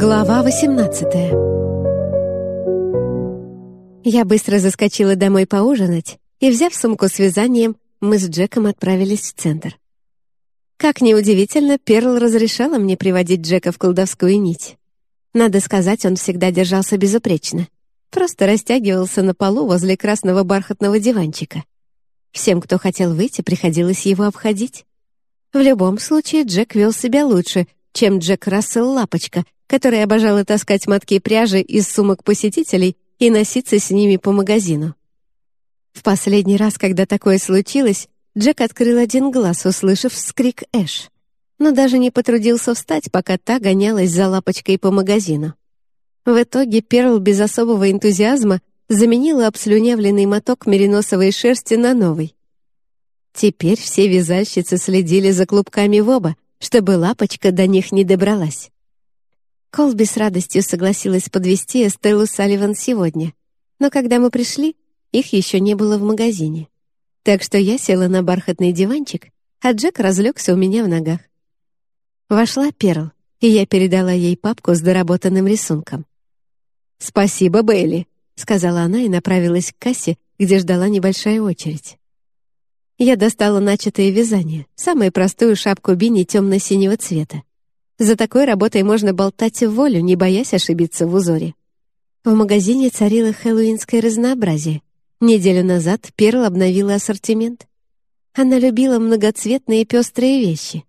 Глава 18 Я быстро заскочила домой поужинать, и, взяв сумку с вязанием, мы с Джеком отправились в центр. Как неудивительно, Перл разрешала мне приводить Джека в колдовскую нить. Надо сказать, он всегда держался безупречно. Просто растягивался на полу возле красного бархатного диванчика. Всем, кто хотел выйти, приходилось его обходить. В любом случае, Джек вел себя лучше, чем Джек Рассел Лапочка, который обожала таскать мотки пряжи из сумок посетителей и носиться с ними по магазину. В последний раз, когда такое случилось, Джек открыл один глаз, услышав вскрик Эш, но даже не потрудился встать, пока та гонялась за лапочкой по магазину. В итоге Перл без особого энтузиазма заменила обслюнявленный моток мериносовой шерсти на новый. Теперь все вязальщицы следили за клубками воба, чтобы лапочка до них не добралась. Колби с радостью согласилась подвести Эстеллу Салливан сегодня, но когда мы пришли, их еще не было в магазине. Так что я села на бархатный диванчик, а Джек разлегся у меня в ногах. Вошла Перл, и я передала ей папку с доработанным рисунком. «Спасибо, Бейли», — сказала она и направилась к кассе, где ждала небольшая очередь. Я достала начатое вязание, самую простую шапку бини темно-синего цвета. За такой работой можно болтать в волю, не боясь ошибиться в узоре. В магазине царило хэллоуинское разнообразие. Неделю назад Перл обновила ассортимент. Она любила многоцветные пестрые вещи.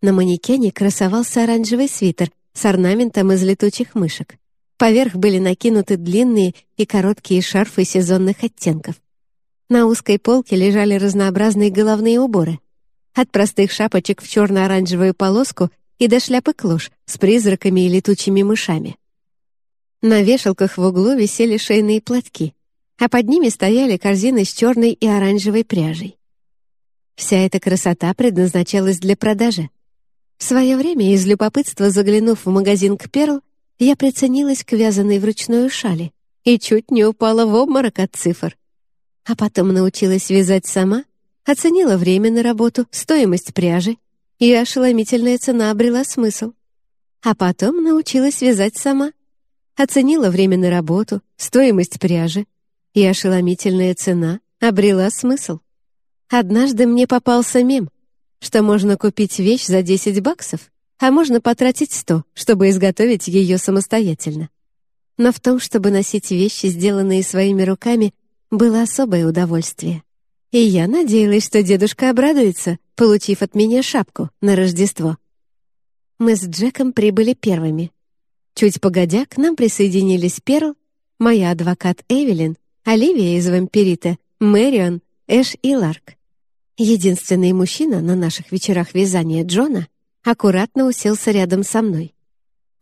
На манекене красовался оранжевый свитер с орнаментом из летучих мышек. Поверх были накинуты длинные и короткие шарфы сезонных оттенков. На узкой полке лежали разнообразные головные уборы. От простых шапочек в черно-оранжевую полоску и до шляпы клош с призраками и летучими мышами. На вешалках в углу висели шейные платки, а под ними стояли корзины с черной и оранжевой пряжей. Вся эта красота предназначалась для продажи. В свое время, из любопытства заглянув в магазин к Перл, я приценилась к вязаной вручную шали и чуть не упала в обморок от цифр. А потом научилась вязать сама, оценила время на работу, стоимость пряжи и ошеломительная цена обрела смысл. А потом научилась вязать сама. Оценила время на работу, стоимость пряжи, и ошеломительная цена обрела смысл. Однажды мне попался мем, что можно купить вещь за 10 баксов, а можно потратить 100, чтобы изготовить ее самостоятельно. Но в том, чтобы носить вещи, сделанные своими руками, было особое удовольствие. И я надеялась, что дедушка обрадуется, получив от меня шапку на Рождество. Мы с Джеком прибыли первыми. Чуть погодя, к нам присоединились Перл, моя адвокат Эвелин, Оливия из «Вампирита», Мэрион, Эш и Ларк. Единственный мужчина на наших вечерах вязания Джона аккуратно уселся рядом со мной.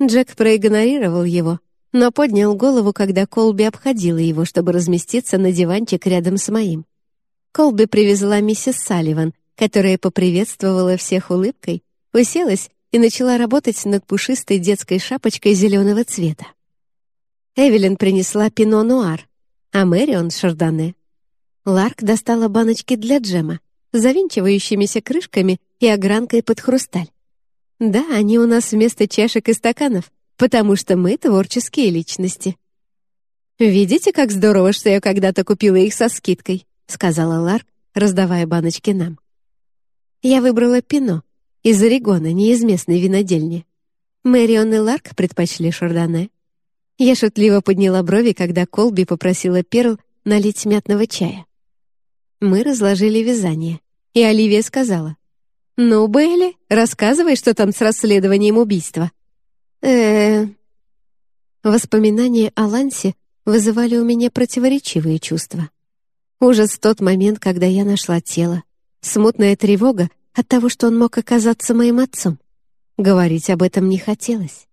Джек проигнорировал его, но поднял голову, когда Колби обходила его, чтобы разместиться на диванчик рядом с моим. Колби привезла миссис Салливан, которая поприветствовала всех улыбкой, уселась и начала работать над пушистой детской шапочкой зеленого цвета. Эвелин принесла пино-нуар, а Мэрион — шардоне. Ларк достала баночки для джема, завинчивающимися крышками и огранкой под хрусталь. Да, они у нас вместо чашек и стаканов, потому что мы творческие личности. Видите, как здорово, что я когда-то купила их со скидкой? — сказала Ларк, раздавая баночки нам. Я выбрала пино из Орегона, не из местной винодельни. Мэрион и Ларк предпочли шардоне. Я шутливо подняла брови, когда Колби попросила Перл налить мятного чая. Мы разложили вязание, и Оливия сказала, «Ну, Белли, рассказывай, что там с расследованием убийства». Э Воспоминания о Лансе вызывали у меня противоречивые чувства. Ужас в тот момент, когда я нашла тело. Смутная тревога от того, что он мог оказаться моим отцом. Говорить об этом не хотелось.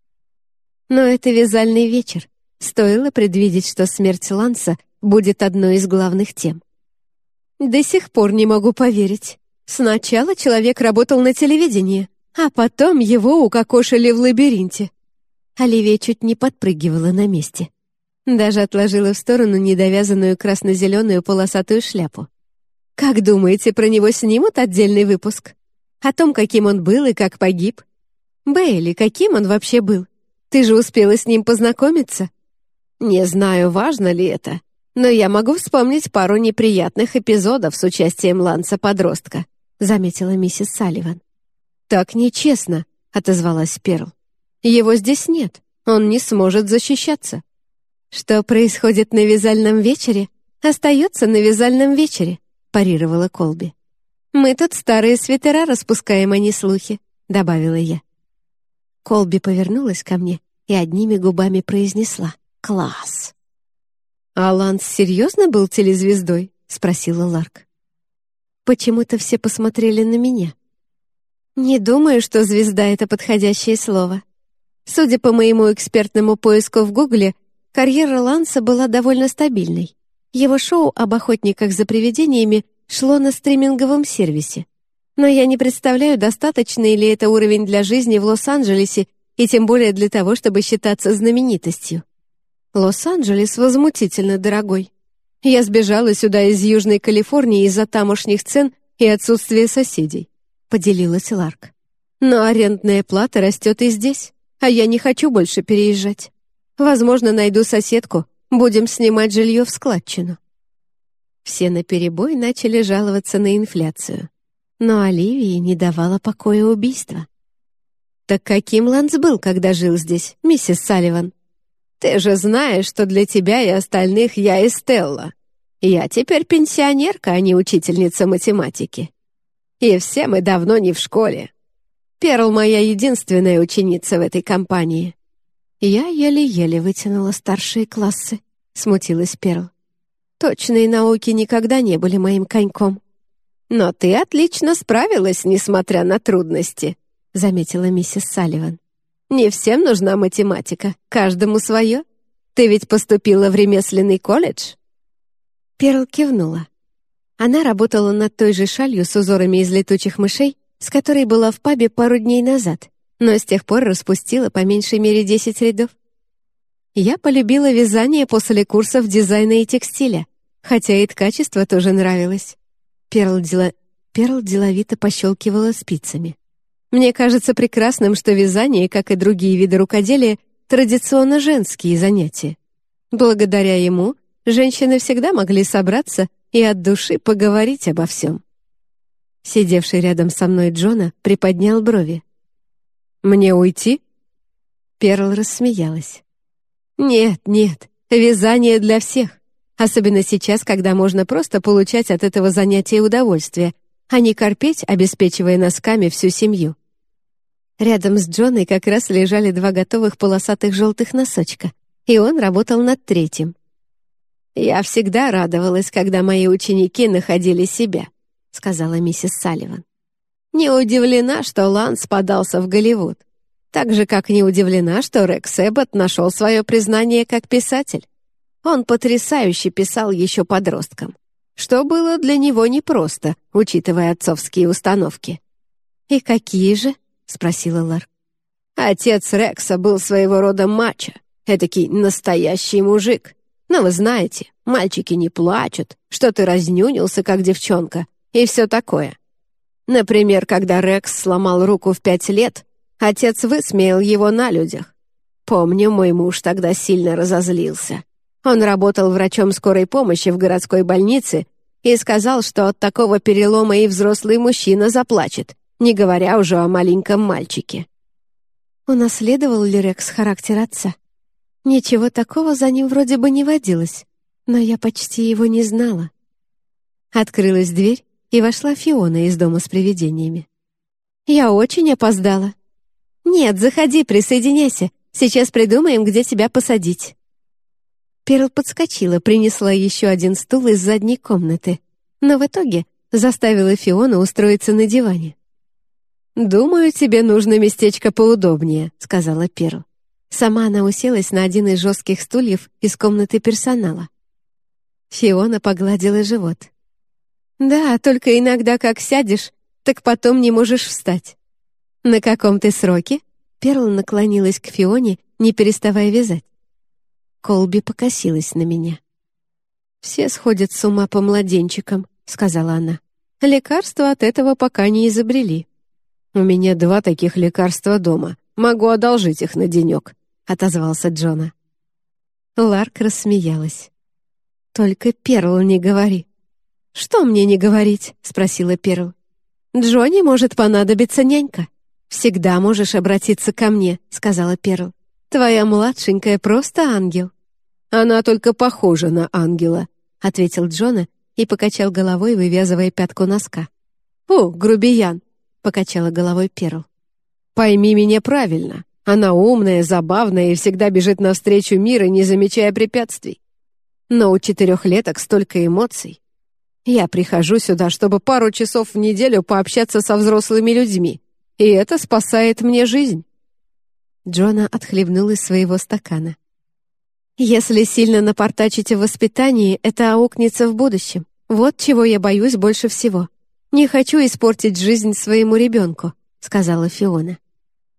Но это вязальный вечер. Стоило предвидеть, что смерть Ланса будет одной из главных тем. До сих пор не могу поверить. Сначала человек работал на телевидении, а потом его укокошили в лабиринте. Оливия чуть не подпрыгивала на месте. Даже отложила в сторону недовязанную красно-зеленую полосатую шляпу. «Как думаете, про него снимут отдельный выпуск? О том, каким он был и как погиб? Бейли, каким он вообще был? Ты же успела с ним познакомиться?» «Не знаю, важно ли это, но я могу вспомнить пару неприятных эпизодов с участием Ланса-подростка», заметила миссис Салливан. «Так нечестно», — отозвалась Перл. «Его здесь нет, он не сможет защищаться». «Что происходит на вязальном вечере, остается на вязальном вечере», — парировала Колби. «Мы тут старые свитера распускаем, а не слухи», — добавила я. Колби повернулась ко мне и одними губами произнесла «Класс!». «А Ланс серьезно был телезвездой?» — спросила Ларк. Почему-то все посмотрели на меня. Не думаю, что «звезда» — это подходящее слово. Судя по моему экспертному поиску в Гугле, карьера Ланса была довольно стабильной. Его шоу об охотниках за привидениями шло на стриминговом сервисе. Но я не представляю, достаточный ли это уровень для жизни в Лос-Анджелесе и тем более для того, чтобы считаться знаменитостью. Лос-Анджелес возмутительно дорогой. Я сбежала сюда из Южной Калифорнии из-за тамошних цен и отсутствия соседей», — поделилась Ларк. «Но арендная плата растет и здесь, а я не хочу больше переезжать. Возможно, найду соседку, будем снимать жилье в складчину». Все наперебой начали жаловаться на инфляцию. Но Оливии не давала покоя убийства. «Так каким Ланс был, когда жил здесь, миссис Салливан?» «Ты же знаешь, что для тебя и остальных я Эстелла. Я теперь пенсионерка, а не учительница математики. И все мы давно не в школе. Перл моя единственная ученица в этой компании». Я еле-еле вытянула старшие классы, смутилась Перл. Точные науки никогда не были моим коньком. Но ты отлично справилась, несмотря на трудности, — заметила миссис Салливан. «Не всем нужна математика, каждому свое. Ты ведь поступила в ремесленный колледж?» Перл кивнула. Она работала над той же шалью с узорами из летучих мышей, с которой была в пабе пару дней назад, но с тех пор распустила по меньшей мере 10 рядов. Я полюбила вязание после курсов дизайна и текстиля, хотя и ткачество тоже нравилось. Перл, дела... Перл деловито пощелкивала спицами. Мне кажется прекрасным, что вязание, как и другие виды рукоделия, традиционно женские занятия. Благодаря ему женщины всегда могли собраться и от души поговорить обо всем. Сидевший рядом со мной Джона приподнял брови. «Мне уйти?» Перл рассмеялась. «Нет, нет, вязание для всех, особенно сейчас, когда можно просто получать от этого занятия удовольствие, а не корпеть, обеспечивая носками всю семью. Рядом с Джоной как раз лежали два готовых полосатых желтых носочка, и он работал над третьим. «Я всегда радовалась, когда мои ученики находили себя», — сказала миссис Салливан. «Не удивлена, что Ланс подался в Голливуд. Так же, как не удивлена, что Рекс Эббот нашел свое признание как писатель. Он потрясающе писал еще подросткам что было для него непросто, учитывая отцовские установки. «И какие же?» — спросила Лар. «Отец Рекса был своего рода мачо, этакий настоящий мужик. Но вы знаете, мальчики не плачут, что ты разнюнился, как девчонка, и все такое. Например, когда Рекс сломал руку в пять лет, отец высмеял его на людях. Помню, мой муж тогда сильно разозлился. Он работал врачом скорой помощи в городской больнице и сказал, что от такого перелома и взрослый мужчина заплачет, не говоря уже о маленьком мальчике. Унаследовал ли Рекс характер отца? Ничего такого за ним вроде бы не водилось, но я почти его не знала. Открылась дверь, и вошла Фиона из дома с привидениями. «Я очень опоздала». «Нет, заходи, присоединяйся. Сейчас придумаем, где тебя посадить». Перл подскочила, принесла еще один стул из задней комнаты, но в итоге заставила Фиона устроиться на диване. «Думаю, тебе нужно местечко поудобнее», — сказала Перл. Сама она уселась на один из жестких стульев из комнаты персонала. Фиона погладила живот. «Да, только иногда как сядешь, так потом не можешь встать». «На каком ты сроке?» Перл наклонилась к Фионе, не переставая вязать. Колби покосилась на меня. «Все сходят с ума по младенчикам», — сказала она. «Лекарства от этого пока не изобрели». «У меня два таких лекарства дома. Могу одолжить их на денек», — отозвался Джона. Ларк рассмеялась. «Только Перл не говори». «Что мне не говорить?» — спросила Перл. «Джонни может понадобиться нянька. Всегда можешь обратиться ко мне», — сказала Перл. «Твоя младшенькая просто ангел». «Она только похожа на ангела», — ответил Джона и покачал головой, вывязывая пятку носка. «О, грубиян!» — покачала головой Перл. «Пойми меня правильно. Она умная, забавная и всегда бежит навстречу мира, не замечая препятствий. Но у четырехлеток столько эмоций. Я прихожу сюда, чтобы пару часов в неделю пообщаться со взрослыми людьми, и это спасает мне жизнь». Джона отхлебнул из своего стакана. «Если сильно напортачите в воспитании, это аукнется в будущем. Вот чего я боюсь больше всего. Не хочу испортить жизнь своему ребенку», — сказала Фиона.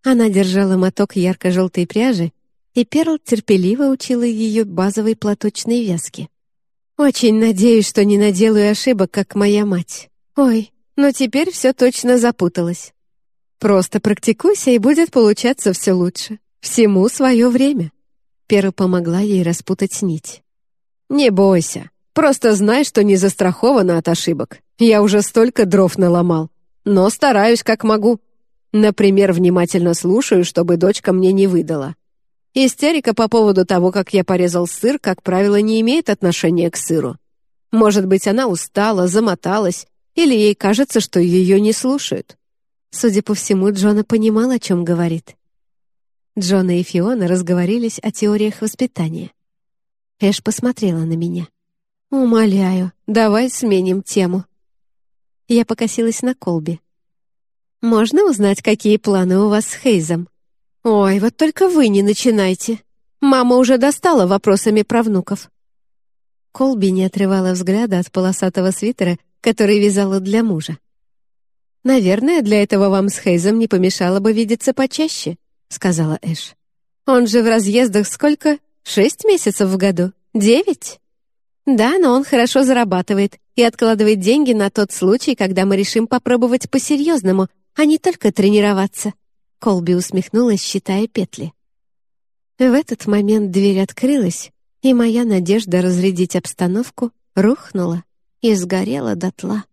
Она держала моток ярко-желтой пряжи, и Перл терпеливо учила ее базовой платочной вязке. «Очень надеюсь, что не наделаю ошибок, как моя мать. Ой, но теперь все точно запуталось. Просто практикуйся, и будет получаться все лучше. Всему свое время». Перл помогла ей распутать нить. «Не бойся. Просто знай, что не застрахована от ошибок. Я уже столько дров наломал. Но стараюсь, как могу. Например, внимательно слушаю, чтобы дочка мне не выдала. Истерика по поводу того, как я порезал сыр, как правило, не имеет отношения к сыру. Может быть, она устала, замоталась, или ей кажется, что ее не слушают. Судя по всему, Джона понимал, о чем говорит. Джона и Фиона разговорились о теориях воспитания. Эш посмотрела на меня. «Умоляю, давай сменим тему». Я покосилась на колбе. «Можно узнать, какие планы у вас с Хейзом?» «Ой, вот только вы не начинайте. Мама уже достала вопросами про внуков». Колби не отрывала взгляда от полосатого свитера, который вязала для мужа. «Наверное, для этого вам с Хейзом не помешало бы видеться почаще», — сказала Эш. «Он же в разъездах сколько? Шесть месяцев в году? Девять?» «Да, но он хорошо зарабатывает и откладывает деньги на тот случай, когда мы решим попробовать по-серьезному, а не только тренироваться». Колби усмехнулась, считая петли. В этот момент дверь открылась, и моя надежда разрядить обстановку рухнула и сгорела дотла.